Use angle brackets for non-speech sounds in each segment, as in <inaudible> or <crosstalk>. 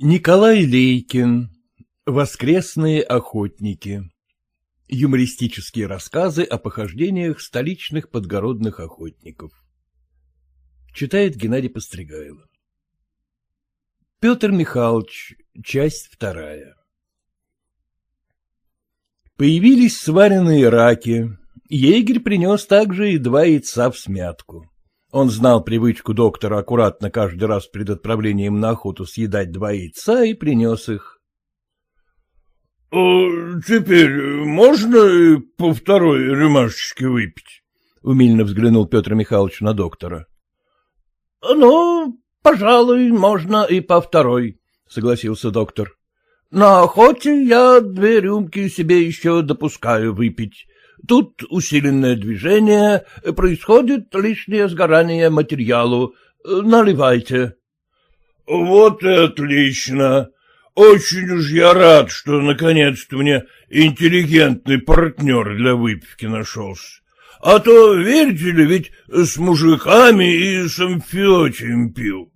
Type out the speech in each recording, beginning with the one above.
Николай Лейкин. Воскресные охотники. Юмористические рассказы о похождениях столичных подгородных охотников. Читает Геннадий Постригайло. Петр Михайлович. Часть вторая. Появились сваренные раки. Егерь принес также и два яйца в смятку. Он знал привычку доктора аккуратно каждый раз перед отправлением на охоту съедать два яйца и принес их. «Э, — Теперь можно по второй рюмашечке выпить? — умильно взглянул Петр Михайлович на доктора. — Ну, пожалуй, можно и по второй, — согласился доктор. — На охоте я две рюмки себе еще допускаю выпить. Тут усиленное движение, происходит лишнее сгорание материалу. Наливайте. — Вот и отлично. Очень уж я рад, что наконец-то мне интеллигентный партнер для выпивки нашелся. А то, верите ли, ведь с мужиками и с амфиотием пил.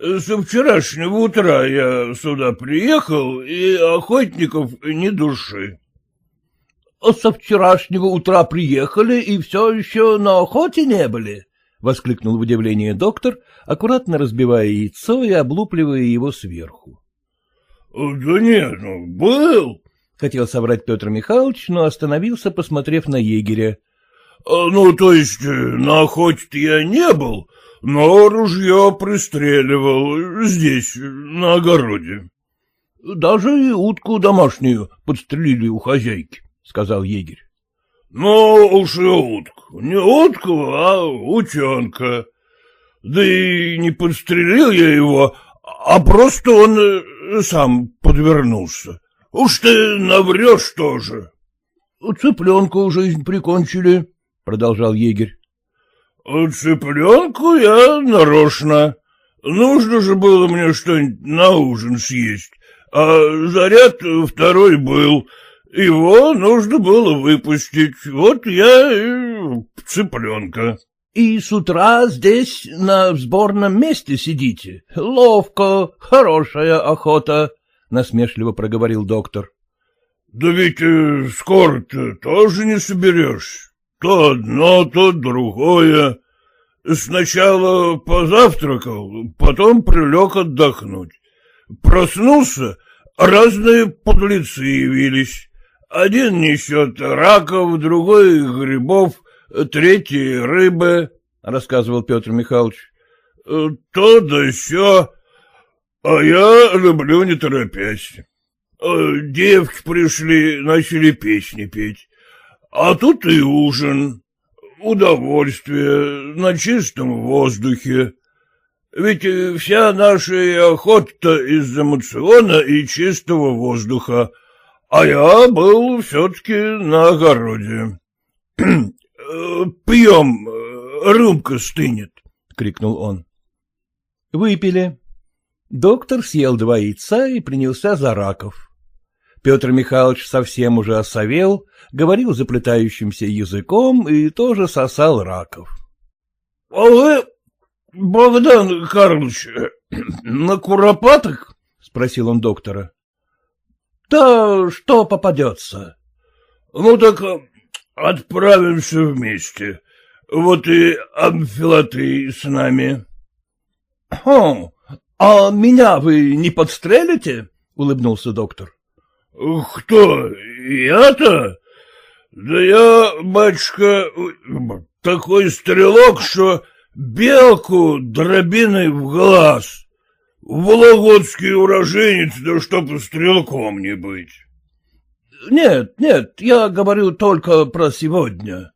Со вчерашнего утра я сюда приехал, и охотников ни души. — Со вчерашнего утра приехали и все еще на охоте не были? — воскликнул в удивлении доктор, аккуратно разбивая яйцо и облупливая его сверху. — Да нет, ну, был, — хотел соврать Петр Михайлович, но остановился, посмотрев на егеря. А, — Ну, то есть, э, на охоте я не был, но ружье пристреливал здесь, на огороде. — Даже и утку домашнюю подстрелили у хозяйки сказал егерь. — Ну уж и утка. Не утка, а утенка. Да и не подстрелил я его, а просто он э, сам подвернулся. Уж ты наврешь тоже. — Цыпленку жизнь прикончили, — продолжал егерь. — Цыпленку я нарочно. Нужно же было мне что-нибудь на ужин съесть, а заряд второй был — его нужно было выпустить, вот я и цыпленка. — И с утра здесь на сборном месте сидите? Ловко, хорошая охота, — насмешливо проговорил доктор. — Да ведь э, скоро-то тоже не соберешь. То одно, то другое. Сначала позавтракал, потом прилег отдохнуть. Проснулся, разные подлецы явились. Один несет раков, другой — грибов, третий — рыбы, — рассказывал Петр Михайлович. Э, то да сё, а я люблю не торопясь. Э, девки пришли, начали песни петь. А тут и ужин, удовольствие на чистом воздухе. Ведь вся наша охота из-за мациона и чистого воздуха — а я был все-таки на огороде. <clears throat> Пьем, рюмка стынет, — крикнул он. Выпили. Доктор съел два яйца и принялся за раков. Петр Михайлович совсем уже осовел, говорил заплетающимся языком и тоже сосал раков. — А вы, Богдан Карлович, <clears throat> на куропаток? — спросил он доктора. — Да что попадется? — Ну так отправимся вместе. Вот и Амфилатый с нами. — Хм, а меня вы не подстрелите? — улыбнулся доктор. — Кто? Я-то? Да я, батюшка, такой стрелок, что белку дробиной в глаз. Вологодский уроженец, да чтоб стрелком не быть. — Нет, нет, я говорю только про сегодня.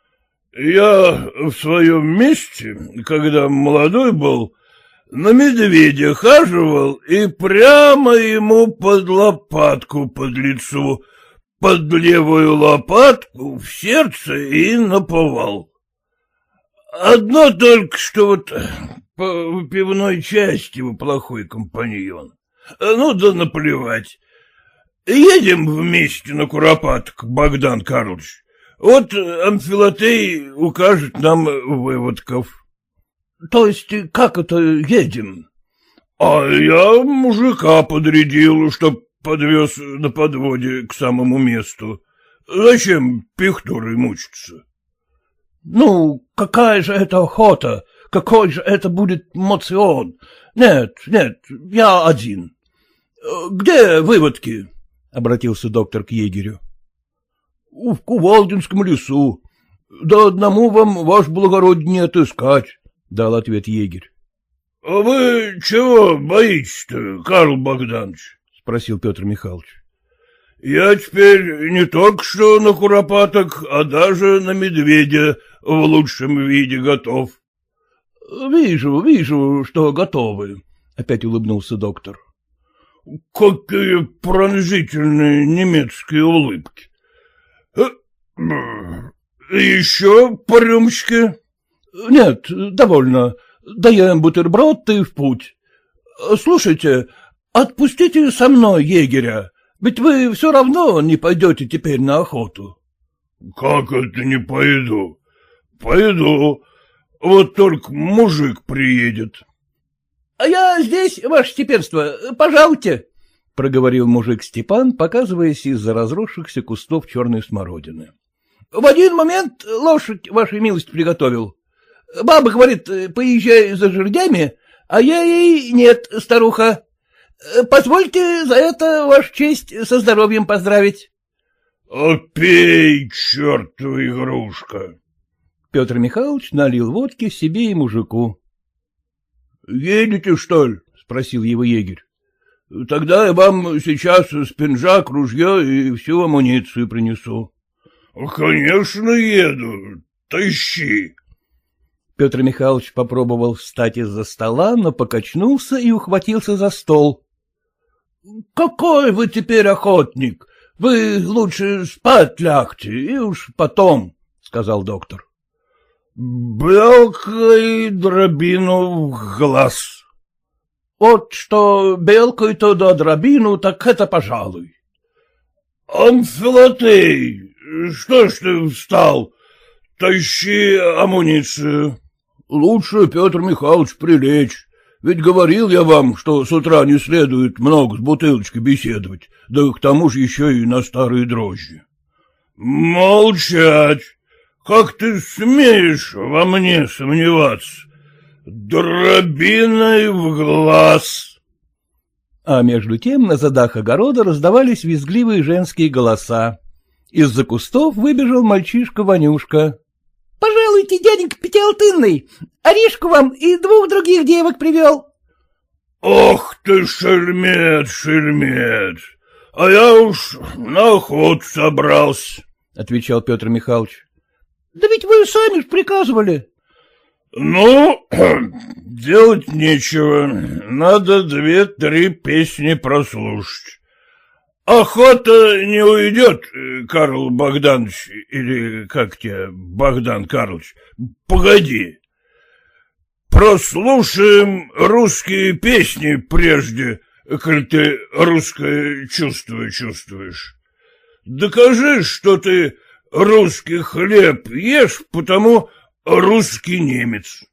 — Я в своем месте, когда молодой был, на медведя хаживал и прямо ему под лопатку под лицу, под левую лопатку в сердце и наповал. Одно только что вот по пивной части вы плохой компаньон. Ну да наплевать. Едем вместе на Куропаток, Богдан Карлович. Вот Амфилотей укажет нам выводков. — То есть как это едем? А я мужика подрядил, чтоб подвез на подводе к самому месту. Зачем пихторой мучиться? — Ну, какая же это охота? Какой же это будет моцион? Нет, нет, я один. Где выводки? — обратился доктор к егерю. — В Кувалдинском лесу. Да одному вам, ваш благородие, не отыскать, — дал ответ егерь. — А вы чего боитесь-то, Карл Богданович? — спросил Петр Михайлович. — Я теперь не только что на куропаток, а даже на медведя в лучшем виде готов. — Вижу, вижу, что готовы, — опять улыбнулся доктор. — Какие пронзительные немецкие улыбки! Э, еще по рюмочке? — Нет, довольно. Даем бутерброд и в путь. Слушайте, отпустите со мной егеря, ведь вы все равно не пойдете теперь на охоту. — Как это не пойду? Пойду. Вот только мужик приедет. — А я здесь, ваше теперство, пожалуйте, — проговорил мужик Степан, показываясь из-за разросшихся кустов черной смородины. — В один момент лошадь, вашей милость, приготовил. Баба говорит, поезжай за жердями, а я ей нет, старуха. Позвольте за это, ваша честь, со здоровьем поздравить. — Опей, чертова игрушка! Петр Михайлович налил водки себе и мужику. — Едете, что ли? — спросил его егерь. — Тогда я вам сейчас спинжак, ружье и всю амуницию принесу. — Конечно, еду. Тащи. Петр Михайлович попробовал встать из-за стола, но покачнулся и ухватился за стол. — Какой вы теперь охотник? Вы лучше спать лягте, и уж потом, — сказал доктор. Белкой дробину в глаз. Вот что белкой-то да дробину, так это пожалуй. Амфилотей, что ж ты встал? Тащи амуницию. Лучше, Петр Михайлович, прилечь. Ведь говорил я вам, что с утра не следует много с бутылочкой беседовать, да к тому же еще и на старые дрожжи. Молчать! Как ты смеешь во мне сомневаться? Дробиной в глаз. А между тем на задах огорода раздавались визгливые женские голоса. Из-за кустов выбежал мальчишка Ванюшка. — Пожалуйте, дяденька Пятиалтынный, Оришку вам и двух других девок привел. — Ох ты, шельмец, шельмец, а я уж на охоту собрался, — отвечал Петр Михайлович. — Да ведь вы сами приказывали. — Ну, <clears throat> делать нечего, надо две-три песни прослушать. Охота не уйдет, Карл Богданович, или как тебе, Богдан Карлович, погоди. Прослушаем русские песни прежде, коль ты русское чувство чувствуешь. Докажи, что ты русский хлеб ешь, потому русский немец.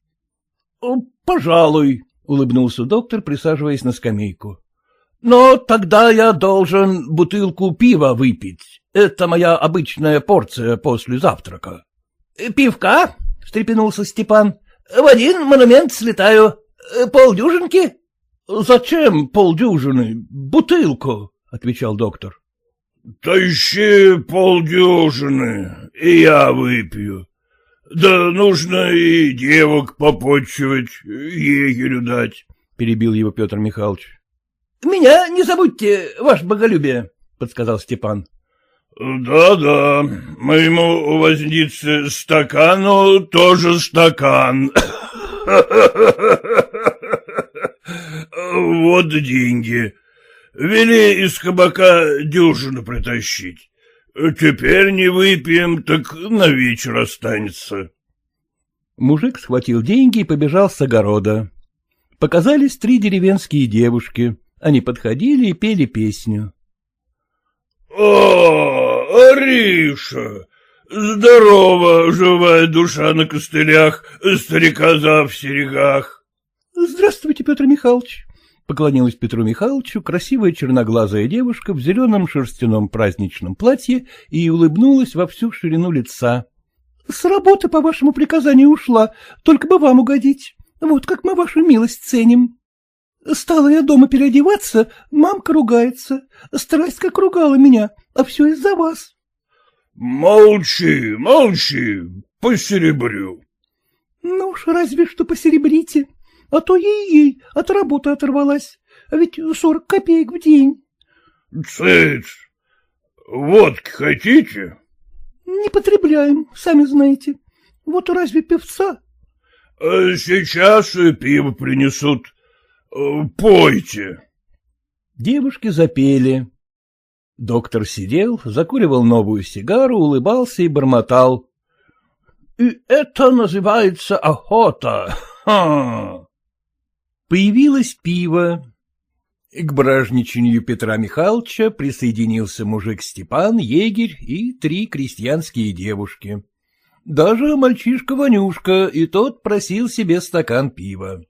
— Пожалуй, — улыбнулся доктор, присаживаясь на скамейку. — Но тогда я должен бутылку пива выпить. Это моя обычная порция после завтрака. — Пивка? — встрепенулся Степан. — В один монумент слетаю. Полдюжинки? — Зачем полдюжины? Бутылку, — отвечал доктор. — Тащи полдюжины, и я выпью. Да нужно и девок попотчевать, егерю дать, — перебил его Петр Михайлович. — Меня не забудьте, ваше боголюбие, — подсказал Степан. Да — Да-да, моему вознице стакану тоже стакан. <laughs> Вот деньги. Вели из кабака дюжину притащить. Теперь не выпьем, так на вечер останется. Мужик схватил деньги и побежал с огорода. Показались три деревенские девушки. Они подходили и пели песню. — О, Ариша! Здорово, живая душа на костылях, старика за в серегах. — Здравствуйте, Петр Михайлович. Поклонилась Петру Михайловичу красивая черноглазая девушка в зеленом шерстяном праздничном платье и улыбнулась во всю ширину лица. — С работы по вашему приказанию ушла, только бы вам угодить. Вот как мы вашу милость ценим. Стала я дома переодеваться, мамка ругается. Страсть как ругала меня, а все из-за вас. — Молчи, молчи, посеребрю. — Ну уж разве что посеребрите, а то ей-ей от работы оторвалась, а ведь сорок копеек в день. — Цыц, водки хотите? — Не потребляем, сами знаете. Вот разве певца? — Сейчас пиво принесут. Пойте. Девушки запели. Доктор сидел, закуривал новую сигару, улыбался и бормотал. — И это называется охота. Ха! Появилось пиво. К бражничанию Петра Михайловича присоединился мужик Степан, егерь и три крестьянские девушки. Даже мальчишка Ванюшка, и тот просил себе стакан пива.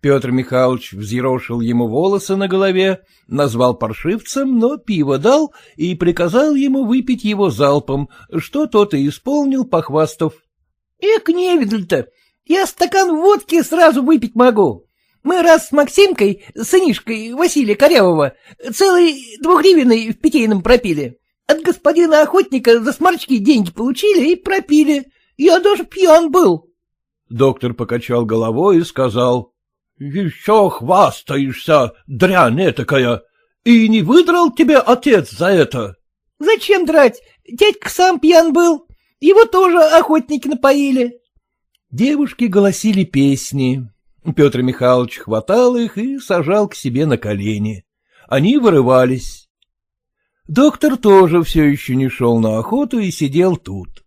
Петр Михайлович взъерошил ему волосы на голове, назвал паршивцем, но пиво дал и приказал ему выпить его залпом, что тот и исполнил, похвастав. — Эк, невидаль-то, я стакан водки сразу выпить могу. Мы раз с Максимкой, сынишкой Василия Корявого, целый двухгривенный в питейном пропили. От господина охотника за сморчки деньги получили и пропили. Я даже пьян был. Доктор покачал головой и сказал. Еще хвастаешься, дрянь такая, и не выдрал тебе отец за это? — Зачем драть? Дядька сам пьян был, его тоже охотники напоили. Девушки голосили песни. Петр Михайлович хватал их и сажал к себе на колени. Они вырывались. Доктор тоже все еще не шел на охоту и сидел тут.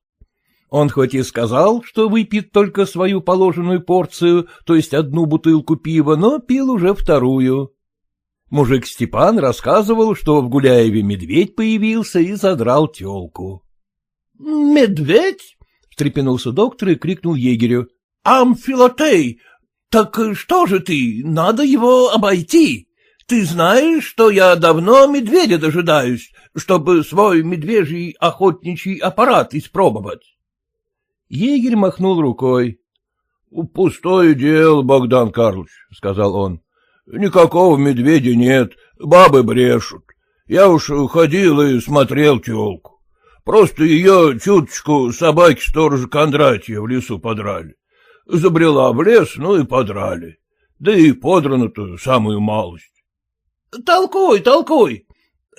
Он хоть и сказал, что выпьет только свою положенную порцию, то есть одну бутылку пива, но пил уже вторую. Мужик Степан рассказывал, что в Гуляеве медведь появился и задрал телку. — Медведь? — встрепенулся доктор и крикнул егерю. — Амфилотей! Так что же ты, надо его обойти. Ты знаешь, что я давно медведя дожидаюсь, чтобы свой медвежий охотничий аппарат испробовать. Егерь махнул рукой. — Пустое дело, Богдан Карлович, — сказал он. — Никакого медведя нет, бабы брешут. Я уж ходил и смотрел телку. Просто ее чуточку собаки-сторожа Кондратья в лесу подрали. Забрела в лес, ну и подрали. Да и подрано-то самую малость. — Толкуй, толкуй.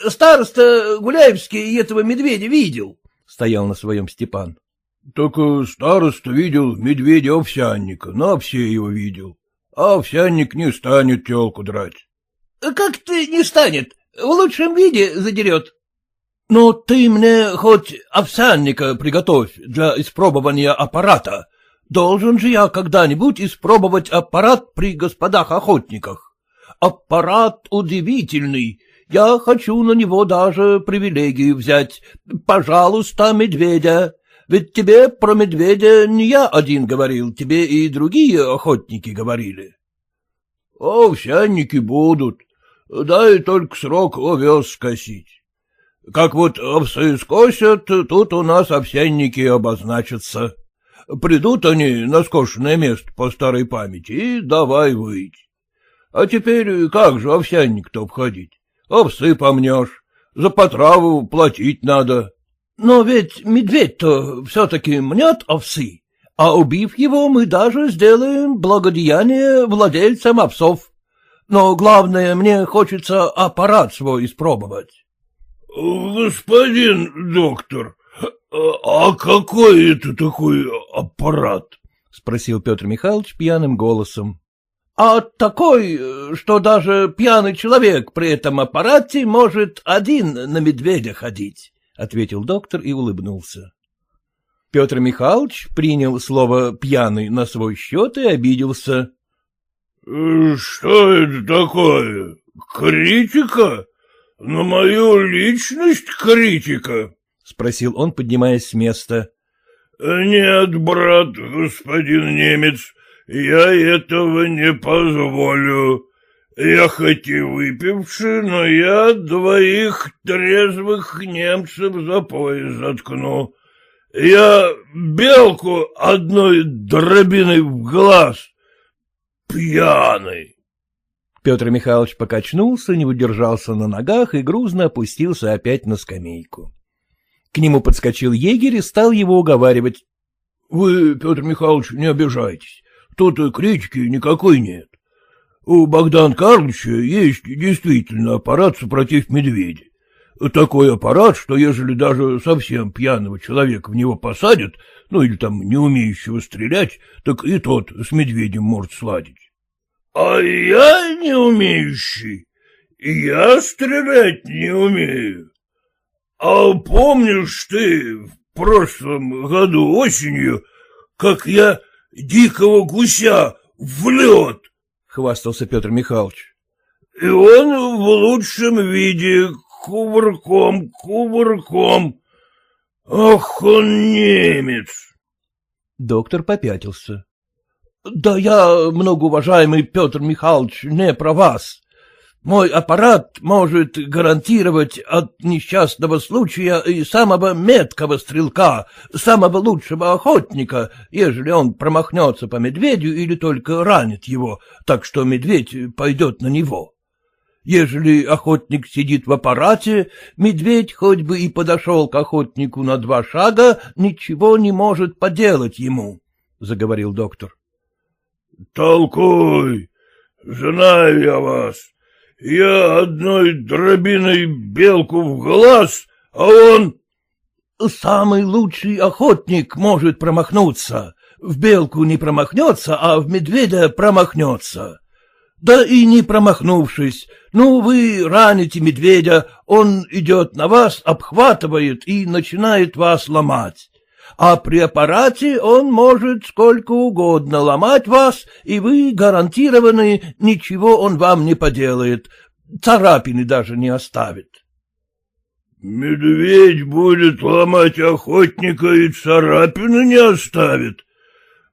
Староста Гуляевский этого медведя видел, — стоял на своем Степан. — Так э, староста видел медведя-овсянника, на все его видел. А овсянник не станет телку драть. — Как ты не станет? В лучшем виде задерет. — Ну, ты мне хоть овсянника приготовь для испробования аппарата. Должен же я когда-нибудь испробовать аппарат при господах-охотниках. Аппарат удивительный. Я хочу на него даже привилегию взять. Пожалуйста, медведя. Ведь тебе про медведя не я один говорил, тебе и другие охотники говорили. — Овсянники будут, дай только срок овес скосить. Как вот овсы скосят, тут у нас овсянники обозначатся. Придут они на скошенное место по старой памяти и давай выть. А теперь как же овсянник-то обходить? Овсы помнешь, за потраву платить надо. Но ведь медведь-то все-таки мнет овсы, а убив его, мы даже сделаем благодеяние владельцам овсов. Но главное, мне хочется аппарат свой испробовать. — Господин доктор, а какой это такой аппарат? — спросил Петр Михайлович пьяным голосом. — А такой, что даже пьяный человек при этом аппарате может один на медведя ходить. — ответил доктор и улыбнулся. Петр Михайлович принял слово «пьяный» на свой счет и обиделся. «Э, — Что это такое? Критика? На мою личность критика? — спросил он, поднимаясь с места. — Нет, брат, господин немец, я этого не позволю. Я хоть и выпивший, но я двоих трезвых немцев за пояс заткну. Я белку одной дробиной в глаз. Пьяный. Петр Михайлович покачнулся, не удержался на ногах и грузно опустился опять на скамейку. К нему подскочил егерь и стал его уговаривать. — Вы, Петр Михайлович, не обижайтесь. Тут критики никакой нет. У Богдана Карловича есть действительно аппарат супротив медведя. Такой аппарат, что ежели даже совсем пьяного человека в него посадят, ну или там не умеющего стрелять, так и тот с медведем может сладить. — А я не умеющий. Я стрелять не умею. А помнишь ты в прошлом году осенью, как я дикого гуся в лед? — хвастался Петр Михайлович. — И он в лучшем виде, кувырком, кувырком. Ах, он немец! Доктор попятился. — Да я, многоуважаемый Петр Михайлович, не про вас. Мой аппарат может гарантировать от несчастного случая и самого меткого стрелка, самого лучшего охотника, ежели он промахнется по медведю или только ранит его, так что медведь пойдет на него. Ежели охотник сидит в аппарате, медведь хоть бы и подошел к охотнику на два шага, ничего не может поделать ему, — заговорил доктор. — Толкуй, знаю я вас. Я одной дробиной белку в глаз, а он... — Самый лучший охотник может промахнуться. В белку не промахнется, а в медведя промахнется. Да и не промахнувшись, ну, вы раните медведя, он идет на вас, обхватывает и начинает вас ломать. А при аппарате он может сколько угодно ломать вас, и вы гарантированы, ничего он вам не поделает, царапины даже не оставит. — Медведь будет ломать охотника и царапины не оставит.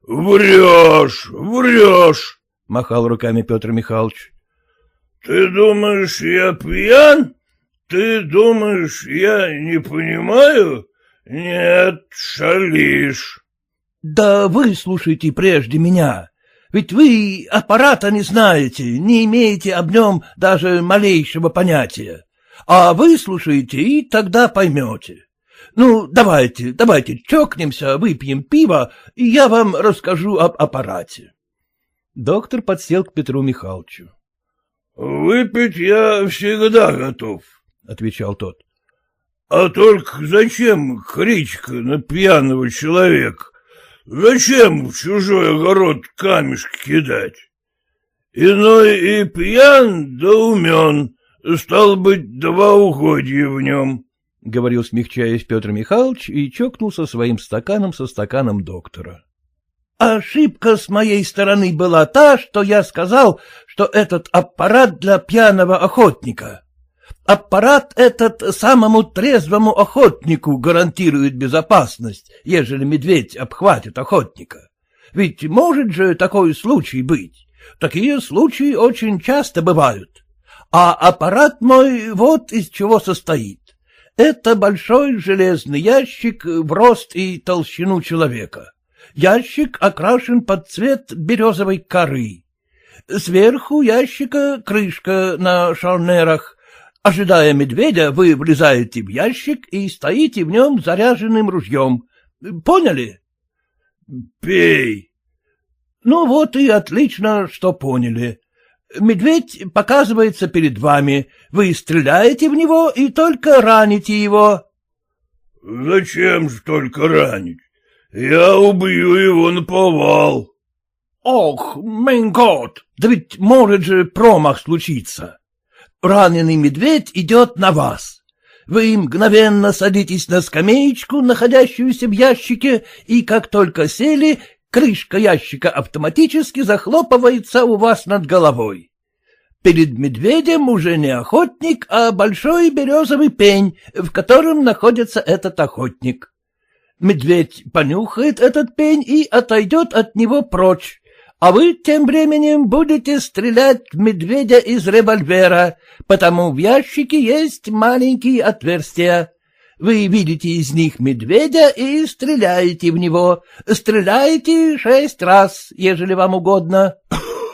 Врешь, врешь. — махал руками Петр Михайлович. — Ты думаешь, я пьян? Ты думаешь, я не понимаю? Нет, шалишь. — Да вы слушайте прежде меня. Ведь вы аппарата не знаете, не имеете об нем даже малейшего понятия. А вы слушаете и тогда поймете. Ну, давайте, давайте чокнемся, выпьем пиво, и я вам расскажу об аппарате. Доктор подсел к Петру Михайловичу. — Выпить я всегда готов, — отвечал тот. — А только зачем кричка на пьяного человека? Зачем в чужой огород камешки кидать? Иной и пьян, да умен, стал быть, два угодья в нем, — говорил, смягчаясь Петр Михайлович, и чокнулся своим стаканом со стаканом доктора. Ошибка с моей стороны была та, что я сказал, что этот аппарат для пьяного охотника. Аппарат этот самому трезвому охотнику гарантирует безопасность, ежели медведь обхватит охотника. Ведь может же такой случай быть. Такие случаи очень часто бывают. А аппарат мой вот из чего состоит. Это большой железный ящик в рост и толщину человека. Ящик окрашен под цвет березовой коры. Сверху ящика крышка на шарнерах. Ожидая медведя, вы влезаете в ящик и стоите в нем заряженным ружьем. Поняли? — Пей. — Ну вот и отлично, что поняли. Медведь показывается перед вами, вы стреляете в него и только раните его. — Зачем же только ранить? Я убью его на повал. — Ох, Мэнгот, да ведь может же промах случиться. Раненый медведь идет на вас. Вы мгновенно садитесь на скамеечку, находящуюся в ящике, и как только сели, крышка ящика автоматически захлопывается у вас над головой. Перед медведем уже не охотник, а большой березовый пень, в котором находится этот охотник. Медведь понюхает этот пень и отойдет от него прочь, а вы тем временем будете стрелять в медведя из револьвера, потому в ящике есть маленькие отверстия. Вы видите из них медведя и стреляете в него. Стреляете шесть раз, ежели вам угодно.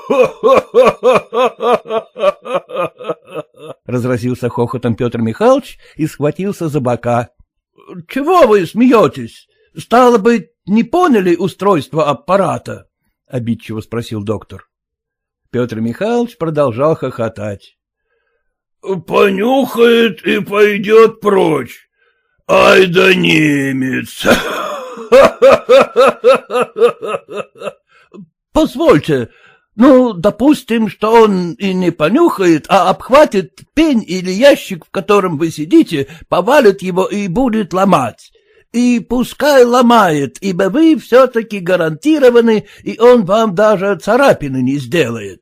<laughs> Разразился хохотом Петр Михайлович и схватился за бока. — Чего вы смеетесь? Стало быть, не поняли устройство аппарата? — обидчиво спросил доктор. Петр Михайлович продолжал хохотать. — Понюхает и пойдет прочь. Ай да немец! <laughs> Позвольте, ну, допустим, что он и не понюхает, а обхватит пень или ящик, в котором вы сидите, повалит его и будет ломать. И пускай ломает, ибо вы все-таки гарантированы, и он вам даже царапины не сделает.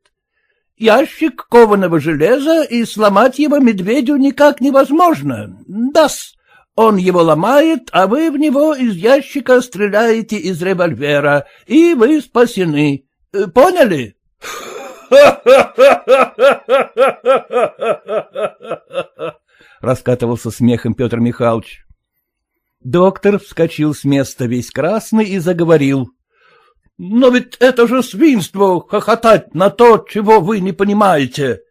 Ящик кованого железа, и сломать его медведю никак невозможно. Да-с. Он его ломает, а вы в него из ящика стреляете из револьвера, и вы спасены. Э, поняли? Раскатывался смехом Петр Михайлович. Доктор вскочил с места весь красный и заговорил. — Но ведь это же свинство хохотать на то, чего вы не понимаете.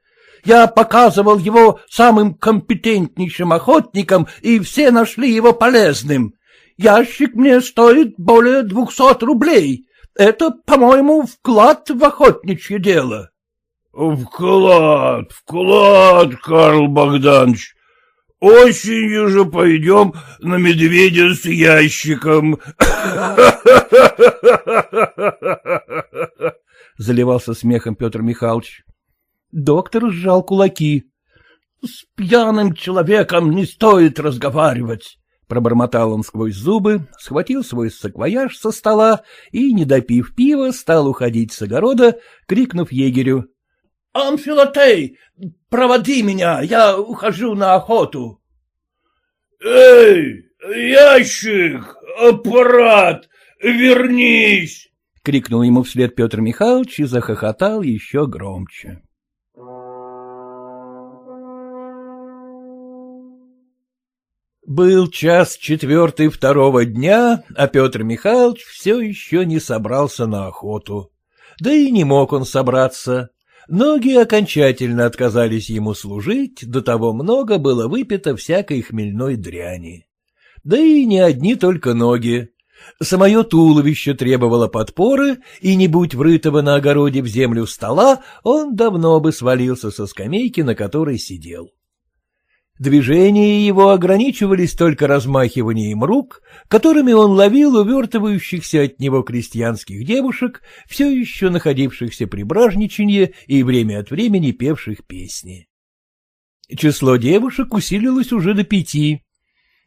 Я показывал его самым компетентнейшим охотникам, и все нашли его полезным. Ящик мне стоит более двухсот рублей. Это, по-моему, вклад в охотничье дело. — Вклад, вклад, Карл Богданович. Осенью же пойдем на медведя с ящиком. <laughs> Заливался смехом Петр Михайлович. Доктор сжал кулаки. — С пьяным человеком не стоит разговаривать. Пробормотал он сквозь зубы, схватил свой саквояж со стола и, не допив пива, стал уходить с огорода, крикнув егерю. — Амфилотей, проводи меня, я ухожу на охоту. — Эй, ящик, аппарат, вернись! — крикнул ему вслед Петр Михайлович и захохотал еще громче. Был час четвертый второго дня, а Петр Михайлович все еще не собрался на охоту. Да и не мог он собраться. Ноги окончательно отказались ему служить, до того много было выпито всякой хмельной дряни. Да и не одни только ноги. Самое туловище требовало подпоры, и не будь врытого на огороде в землю стола, он давно бы свалился со скамейки, на которой сидел. Движения его ограничивались только размахиванием рук, которыми он ловил увертывающихся от него крестьянских девушек, все еще находившихся при бражничанье и время от времени певших песни. Число девушек усилилось уже до пяти.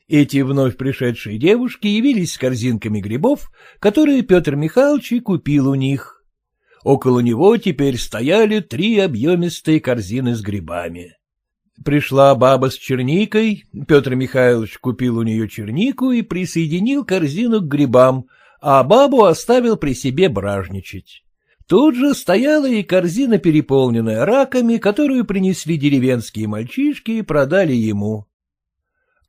Эти вновь пришедшие девушки явились с корзинками грибов, которые Петр Михайлович купил у них. Около него теперь стояли три объемистые корзины с грибами. Пришла баба с черникой, Петр Михайлович купил у нее чернику и присоединил корзину к грибам, а бабу оставил при себе бражничать. Тут же стояла и корзина, переполненная раками, которую принесли деревенские мальчишки и продали ему.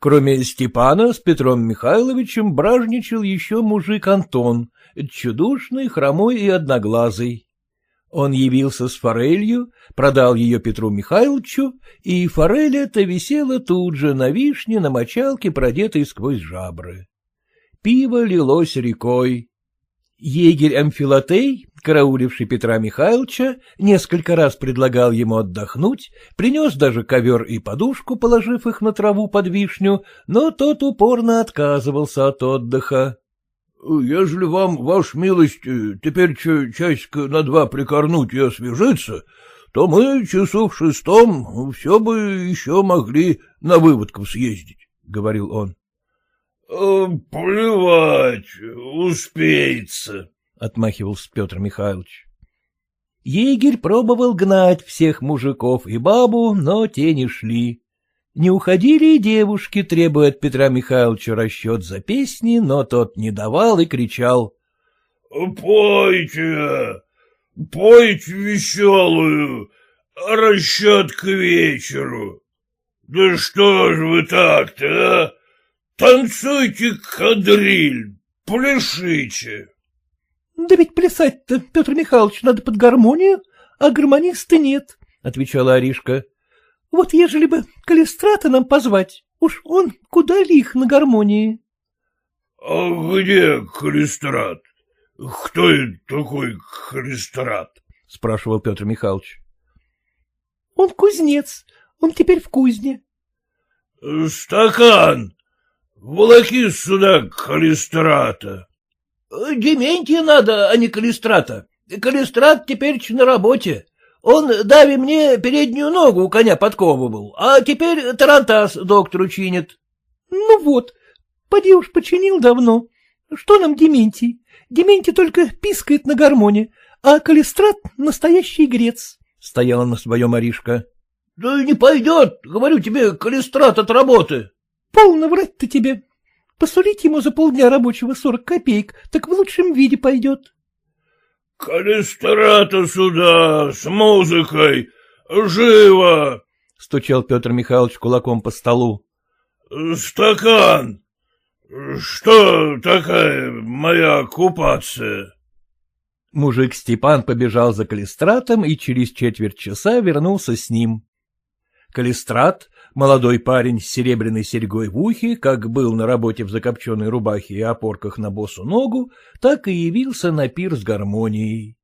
Кроме Степана, с Петром Михайловичем бражничал еще мужик Антон, чудушный, хромой и одноглазый. Он явился с форелью, продал ее Петру Михайловичу, и форель эта висела тут же на вишне на мочалке, продетой сквозь жабры. Пиво лилось рекой. Егерь Амфилотей, карауливший Петра Михайловича, несколько раз предлагал ему отдохнуть, принес даже ковер и подушку, положив их на траву под вишню, но тот упорно отказывался от отдыха. — Ежели вам, ваша милость, э, теперь часика на два прикорнуть и освежиться, то мы часов шестом все бы еще могли на выводков съездить, — говорил он. «Э, — Плевать, успеется, — отмахивался Петр Михайлович. Егерь пробовал гнать всех мужиков и бабу, но те не шли. Не уходили и девушки, требуя от Петра Михайловича расчет за песни, но тот не давал и кричал. — Пойте, пойте веселую, расчет к вечеру. Да что ж вы так-то, а? Танцуйте кадриль, пляшите. — Да ведь плясать-то, Петр Михайлович, надо под гармонию, а гармониста нет, — отвечала Аришка. — Вот ежели бы Калистрата нам позвать, уж он куда лих на гармонии. — А где Калистрат? Кто это такой Калистрат? — спрашивал Петр Михайлович. — Он кузнец, он теперь в кузне. — Стакан! Волоки сюда Калистрата. — Дементия надо, а не Калистрата. Калистрат теперь на работе. Он, дави мне, переднюю ногу у коня подковывал, а теперь тарантас доктору чинит. — Ну вот, поди уж починил давно. Что нам Дементий? Дементий только пискает на гармоне, а Калистрат — настоящий грец, — стояла на своем Аришка. — Да не пойдет, говорю тебе, Калистрат от работы. — Полно врать-то тебе. Посулить ему за полдня рабочего сорок копеек, так в лучшем виде пойдет. — Калистрата сюда, с музыкой, живо! — стучал Петр Михайлович кулаком по столу. — Стакан! Что такая моя оккупация? Мужик Степан побежал за Калистратом и через четверть часа вернулся с ним. Калистрат, молодой парень с серебряной серьгой в ухе, как был на работе в закопченной рубахе и опорках на босу ногу, так и явился на пир с гармонией.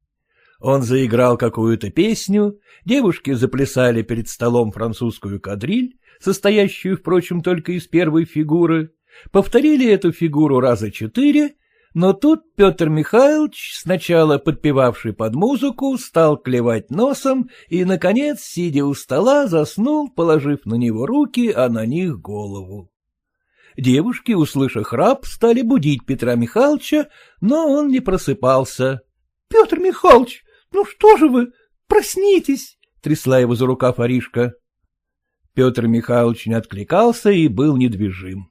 Он заиграл какую-то песню, девушки заплясали перед столом французскую кадриль, состоящую, впрочем, только из первой фигуры, Повторили эту фигуру раза четыре, но тут Петр Михайлович, сначала подпевавший под музыку, стал клевать носом и, наконец, сидя у стола, заснул, положив на него руки, а на них голову. Девушки, услышав храп, стали будить Петра Михайловича, но он не просыпался. — Петр Михайлович, ну что же вы, проснитесь! — трясла его за рукав Аришка. Петр Михайлович не откликался и был недвижим.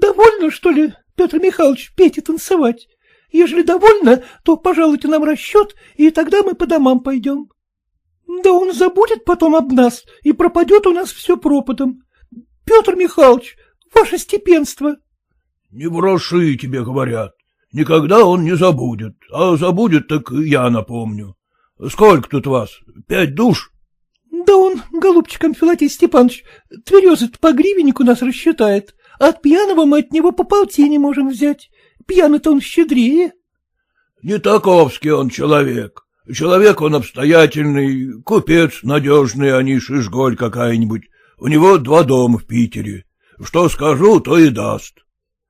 Довольно, что ли, Петр Михайлович, петь и танцевать? Ежели довольно, то пожалуйте нам расчет, и тогда мы по домам пойдем. Да он забудет потом об нас, и пропадет у нас все пропадом. Петр Михайлович, ваше степенство. — Не броши, тебе говорят. Никогда он не забудет, а забудет, так я напомню. Сколько тут вас? Пять душ? — Да он, голубчик Амфилатий Степанович, тверезы по гривеннику нас рассчитает, от пьяного мы от него по полтине можем взять. Пьяный-то он щедрее. — Не таковский он человек. Человек он обстоятельный, купец надежный, а не шишголь какая-нибудь. У него два дома в Питере. Что скажу, то и даст.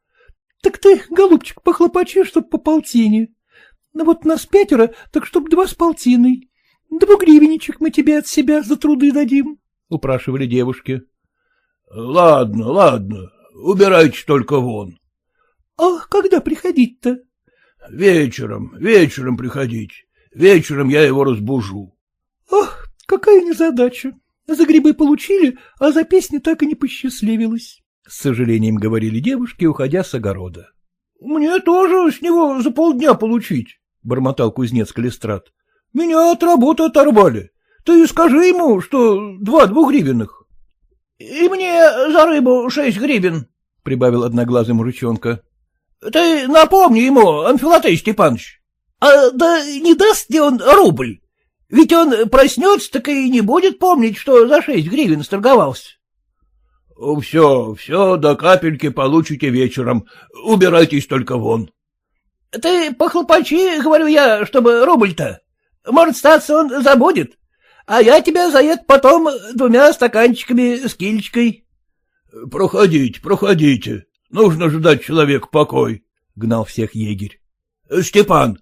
— Так ты, голубчик, похлопочи, чтоб по полтине. Ну вот нас пятеро, так чтоб два с полтиной. Двугривенничек мы тебе от себя за труды дадим, — упрашивали девушки. — Ладно, ладно, убирайте только вон. — А когда приходить-то? — Вечером, вечером приходить. Вечером я его разбужу. — Ах, какая незадача. За грибы получили, а за песни так и не посчастливилось. С сожалением говорили девушки, уходя с огорода. — Мне тоже с него за полдня получить, — бормотал кузнец Калистрат. — Меня от работы оторвали. Ты скажи ему, что два двухгривенных. — И мне за рыбу шесть гривен, — прибавил одноглазый мужичонка. — Ты напомни ему, Амфилатей Степанович. А да не даст ли он рубль? Ведь он проснется, так и не будет помнить, что за шесть гривен сторговался. — Все, все до капельки получите вечером. Убирайтесь только вон. — Ты похлопочи, говорю я, чтобы рубль-то. Может, статься он забудет а я тебя заед потом двумя стаканчиками с кильчикой. — Проходите, проходите. Нужно ждать человек покой, — гнал всех егерь. — Степан,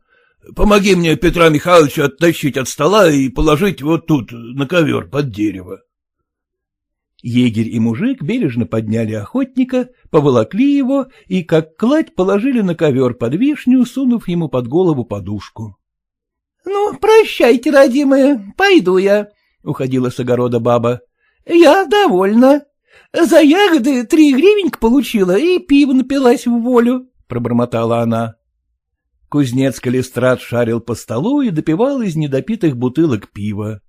помоги мне Петра Михайловича оттащить от стола и положить вот тут, на ковер под дерево. Егерь и мужик бережно подняли охотника, поволокли его и, как кладь, положили на ковер под вишню, сунув ему под голову подушку. — Ну, прощайте, родимые, пойду я, — уходила с огорода баба. — Я довольна. За ягоды три гривенька получила и пиво напилась в волю, — пробормотала она. Кузнец Калистрат шарил по столу и допивал из недопитых бутылок пива.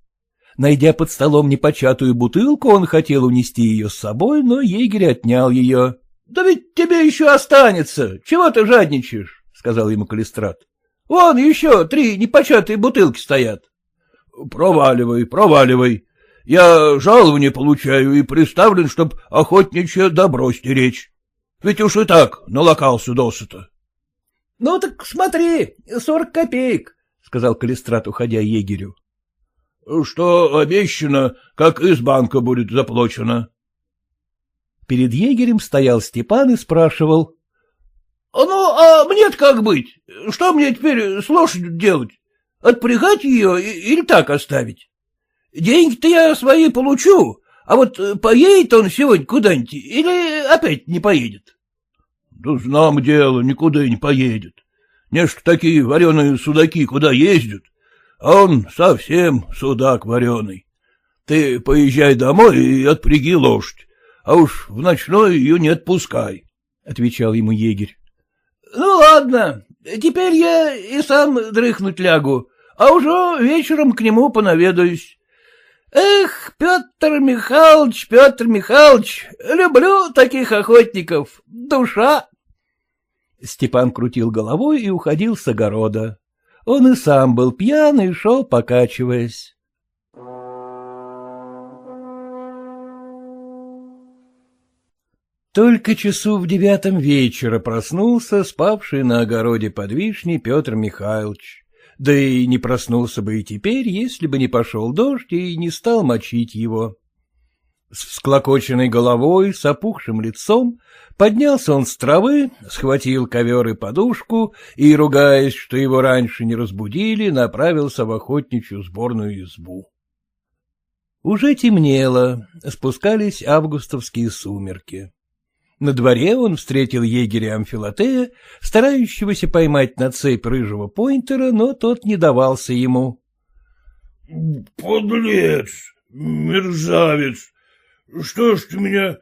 Найдя под столом непочатую бутылку, он хотел унести ее с собой, но егерь отнял ее. — Да ведь тебе еще останется. Чего ты жадничаешь? — сказал ему Калистрат. — Вон еще три непочатые бутылки стоят. — Проваливай, проваливай. Я жалование получаю и приставлен, чтоб охотничье добро стеречь. Ведь уж и так налокался досыта. — Ну так смотри, сорок копеек, — сказал Калистрат, уходя егерю. — Что обещано, как из банка будет заплачено. Перед егерем стоял Степан и спрашивал. — Ну, а мне-то как быть? Что мне теперь с лошадью делать? Отпрягать ее или так оставить? Деньги-то я свои получу, а вот поедет он сегодня куда-нибудь или опять не поедет? — Да знам дело, никуда и не поедет. Нечто такие вареные судаки куда ездят, а он совсем судак вареный. Ты поезжай домой и отпряги лошадь, а уж в ночной ее не отпускай, — отвечал ему егерь. — Ну, ладно, теперь я и сам дрыхнуть лягу, а уже вечером к нему понаведаюсь. Эх, Петр Михайлович, Петр Михайлович, люблю таких охотников, душа. Степан крутил головой и уходил с огорода. Он и сам был пьян и шел, покачиваясь. Только часу в девятом вечера проснулся спавший на огороде под вишней Петр Михайлович. Да и не проснулся бы и теперь, если бы не пошел дождь и не стал мочить его. С всклокоченной головой, с опухшим лицом, поднялся он с травы, схватил ковер и подушку и, ругаясь, что его раньше не разбудили, направился в охотничью сборную избу. Уже темнело, спускались августовские сумерки. На дворе он встретил егеря Амфилатея, старающегося поймать на цепь рыжего поинтера, но тот не давался ему. — Подлец, мерзавец, что ж ты меня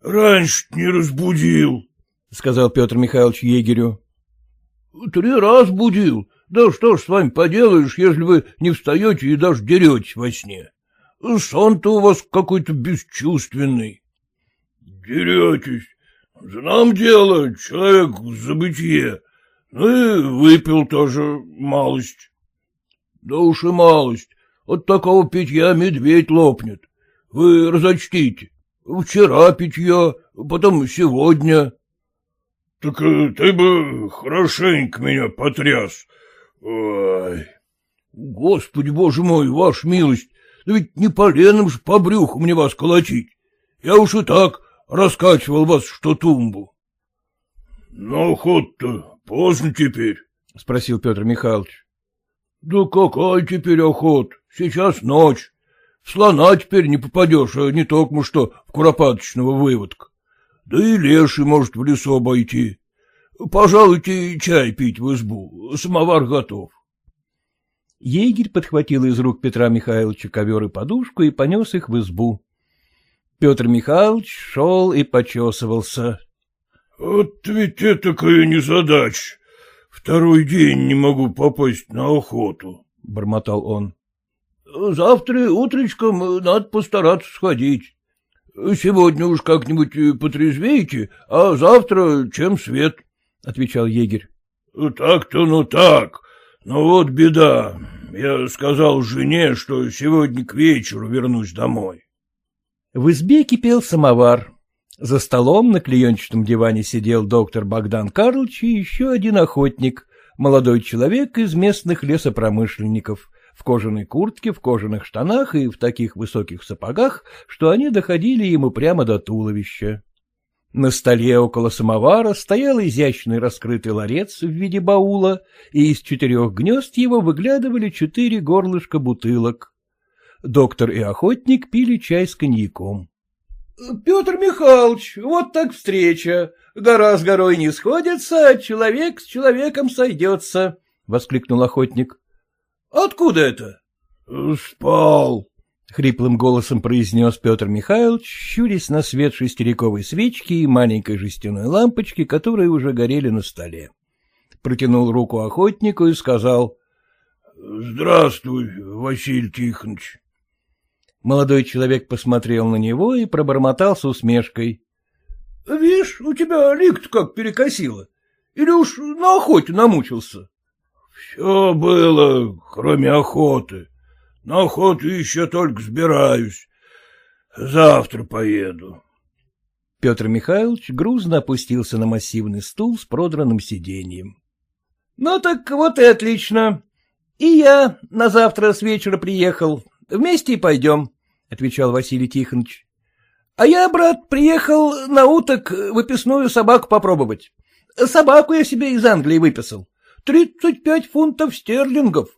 раньше не разбудил? — сказал Петр Михайлович егерю. — Три раз будил. Да что ж с вами поделаешь, если вы не встаете и даже деретесь во сне? Сон-то у вас какой-то бесчувственный. — Деретесь. Знам дело, человек в забытье. Ну и выпил тоже малость. — Да уж и малость. От такого питья медведь лопнет. Вы разочтите. Вчера питье, потом сегодня. — Так э, ты бы хорошенько меня потряс. Ой. — Господи, боже мой, ваша милость, да ведь не поленом же по брюху мне вас колотить. Я уж и так раскачивал вас что тумбу. — Ну, охота-то поздно теперь, — спросил Петр Михайлович. — Да какая теперь охота? Сейчас ночь. Слона теперь не попадешь, а не только что в куропаточного выводка. Да и леший может в лесу обойти. Пожалуйте чай пить в избу, самовар готов. Егерь подхватил из рук Петра Михайловича ковер и подушку и понес их в избу. Петр Михайлович шел и почесывался. — Вот ведь это такая незадача. Второй день не могу попасть на охоту, — бормотал он. Завтра утречком надо постараться сходить. Сегодня уж как-нибудь потрезвеете, а завтра чем свет, — отвечал егерь. — Так-то ну так, но вот беда. Я сказал жене, что сегодня к вечеру вернусь домой. В избе кипел самовар. За столом на клеенчатом диване сидел доктор Богдан Карлович и еще один охотник, молодой человек из местных лесопромышленников, в кожаной куртке, в кожаных штанах и в таких высоких сапогах, что они доходили ему прямо до туловища. На столе около самовара стоял изящный раскрытый ларец в виде баула, и из четырех гнезд его выглядывали четыре горлышка бутылок. Доктор и охотник пили чай с коньяком. — Петр Михайлович, вот так встреча. Гора с горой не сходится, а человек с человеком сойдется, — воскликнул охотник. Откуда это? — Спал, — хриплым голосом произнес Петр Михайлович, щурясь на свет шестериковой свечки и маленькой жестяной лампочки, которые уже горели на столе. протянул руку охотнику и сказал. — Здравствуй, Василий Тихонович. Молодой человек посмотрел на него и пробормотал с усмешкой. — Вишь, у тебя лик как перекосило. Или уж на охоте намучился? — Все было, кроме охоты. На охоту еще только сбираюсь. Завтра поеду. Петр Михайлович грузно опустился на массивный стул с продранным сиденьем. — Ну так вот и отлично. И я на завтра с вечера приехал. Вместе и пойдем, — отвечал Василий Тихонович. — А я, брат, приехал на уток выписную собаку попробовать. Собаку я себе из Англии выписал. Тридцать пять фунтов стерлингов.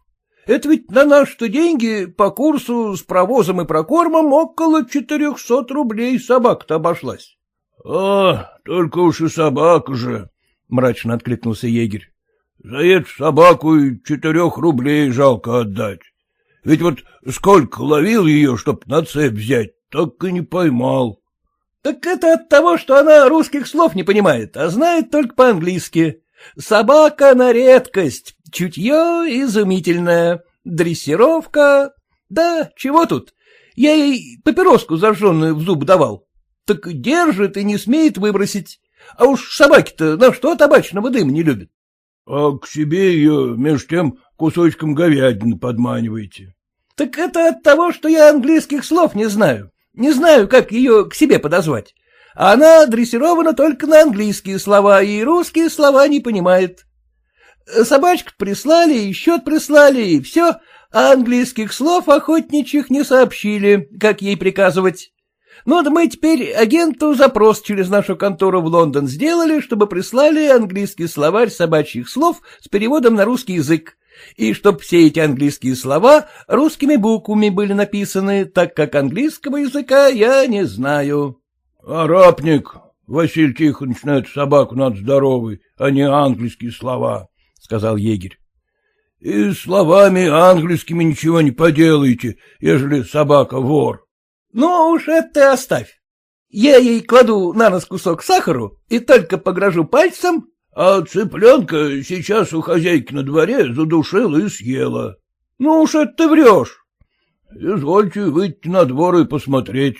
Это ведь на наши деньги по курсу с провозом и прокормом около четырехсот рублей собака-то обошлась. — А, только уж и собака же, — мрачно откликнулся егерь. — За эту собаку четырех рублей жалко отдать. Ведь вот сколько ловил ее, чтоб на цепь взять, так и не поймал. — Так это от того, что она русских слов не понимает, а знает только по-английски. Собака на редкость, чутье изумительное, дрессировка... Да, чего тут? Я ей папироску зажженную в зуб давал. Так держит и не смеет выбросить. А уж собаки-то на что табачного дыма не любят? — А к себе ее, меж тем, кусочком говядины подманиваете. — Так это от того, что я английских слов не знаю. Не знаю, как ее к себе подозвать. Она дрессирована только на английские слова, и русские слова не понимает. Собачку прислали, и счет прислали, и все, а английских слов охотничьих не сообщили, как ей приказывать. Ну, да мы теперь агенту запрос через нашу контору в Лондон сделали, чтобы прислали английский словарь собачьих слов с переводом на русский язык, и чтобы все эти английские слова русскими буквами были написаны, так как английского языка я не знаю. — Арапник, Василий Тихонович, на эту собаку надо здоровый, а не английские слова, — сказал егерь. — И словами английскими ничего не поделаете, ежели собака вор. — Ну уж это оставь. Я ей кладу на нос кусок сахару и только погрожу пальцем. А цыпленка сейчас у хозяйки на дворе задушила и съела. — Ну уж это ты врешь. — Извольте выйти на двор и посмотреть.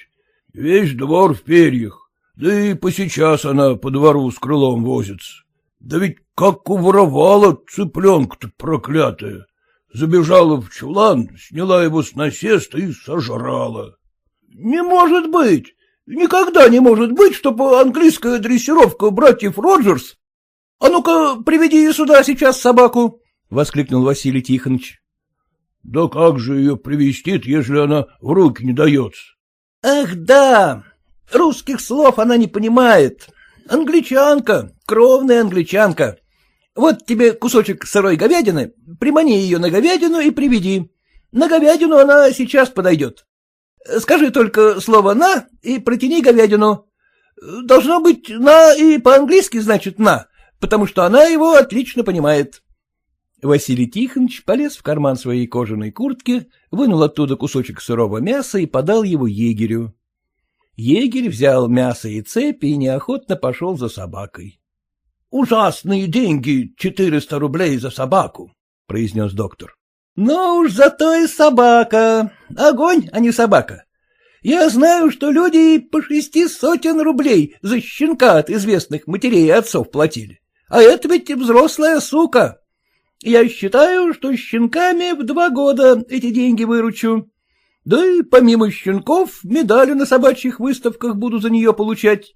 Весь двор в перьях. Да и по сейчас она по двору с крылом возится. Да ведь как уворовала цыпленка-то проклятая. Забежала в чулан, сняла его с насеста и сожрала. — Не может быть! Никогда не может быть, чтобы английская дрессировка братьев Роджерс... А ну-ка, приведи сюда сейчас собаку! — воскликнул Василий Тихонович. — Да как же ее привести ежели она в руки не дается? — Ах, да! Русских слов она не понимает. Англичанка, кровная англичанка. Вот тебе кусочек сырой говядины, примани ее на говядину и приведи. На говядину она сейчас подойдет. Скажи только слово «на» и протяни говядину. Должно быть «на» и по-английски значит «на», потому что она его отлично понимает. Василий Тихонович полез в карман своей кожаной куртки, вынул оттуда кусочек сырого мяса и подал его егерю. Егерь взял мясо и цепи и неохотно пошел за собакой. — Ужасные деньги, четыреста рублей за собаку, — произнес доктор. — Ну уж зато и собака. Огонь, а не собака. Я знаю, что люди по шести сотен рублей за щенка от известных матерей и отцов платили. А это ведь взрослая сука. Я считаю, что щенками в два года эти деньги выручу. Да и помимо щенков медали на собачьих выставках буду за нее получать.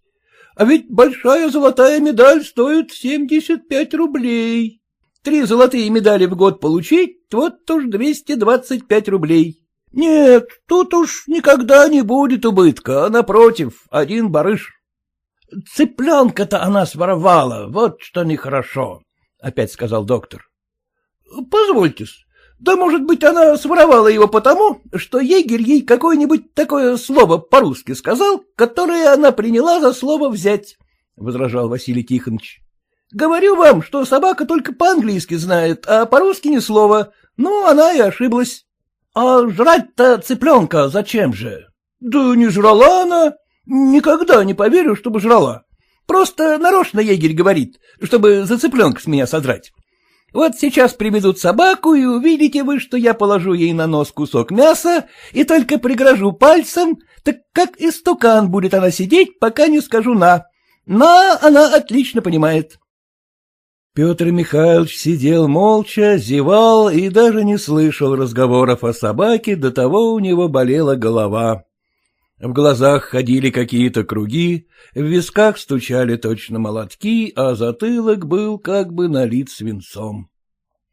А ведь большая золотая медаль стоит семьдесят пять рублей. Три золотые медали в год получить, вот уж двести двадцать пять рублей. Нет, тут уж никогда не будет убытка, а напротив, один барыш. Цыпленка-то она своровала, вот что нехорошо, — опять сказал доктор. — Позвольте-с, да, может быть, она своровала его потому, что егерь ей какое-нибудь такое слово по-русски сказал, которое она приняла за слово «взять», — возражал Василий Тихонович. — Говорю вам, что собака только по-английски знает, а по-русски ни слова, но она и ошиблась. — А жрать-то цыпленка зачем же? — Да не жрала она. Никогда не поверю, чтобы жрала. Просто нарочно егерь говорит, чтобы за цыпленка с меня содрать. Вот сейчас приведут собаку, и увидите вы, что я положу ей на нос кусок мяса и только пригрожу пальцем, так как истукан будет она сидеть, пока не скажу «на». «На» она отлично понимает. Петр Михайлович сидел молча, зевал и даже не слышал разговоров о собаке, до того у него болела голова. В глазах ходили какие-то круги, в висках стучали точно молотки, а затылок был как бы налит свинцом.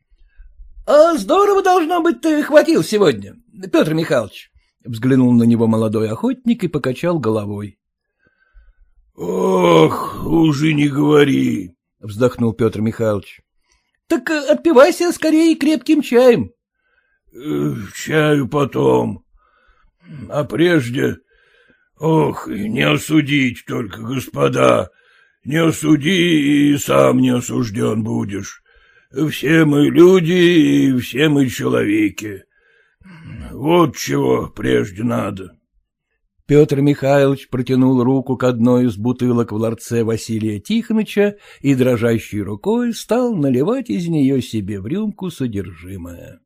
— А здорово, должно быть, ты хватил сегодня, Петр Михайлович, — взглянул на него молодой охотник и покачал головой. — Ох, уже не говори, — вздохнул Петр Михайлович. — Так отпивайся скорее крепким чаем. Чаю потом. А прежде Ох, не осудить только, господа, не осуди и сам не осужден будешь. Все мы люди и все мы человеки. Вот чего прежде надо. Петр Михайлович протянул руку к одной из бутылок в ларце Василия Тихоныча и дрожащей рукой стал наливать из нее себе в рюмку содержимое.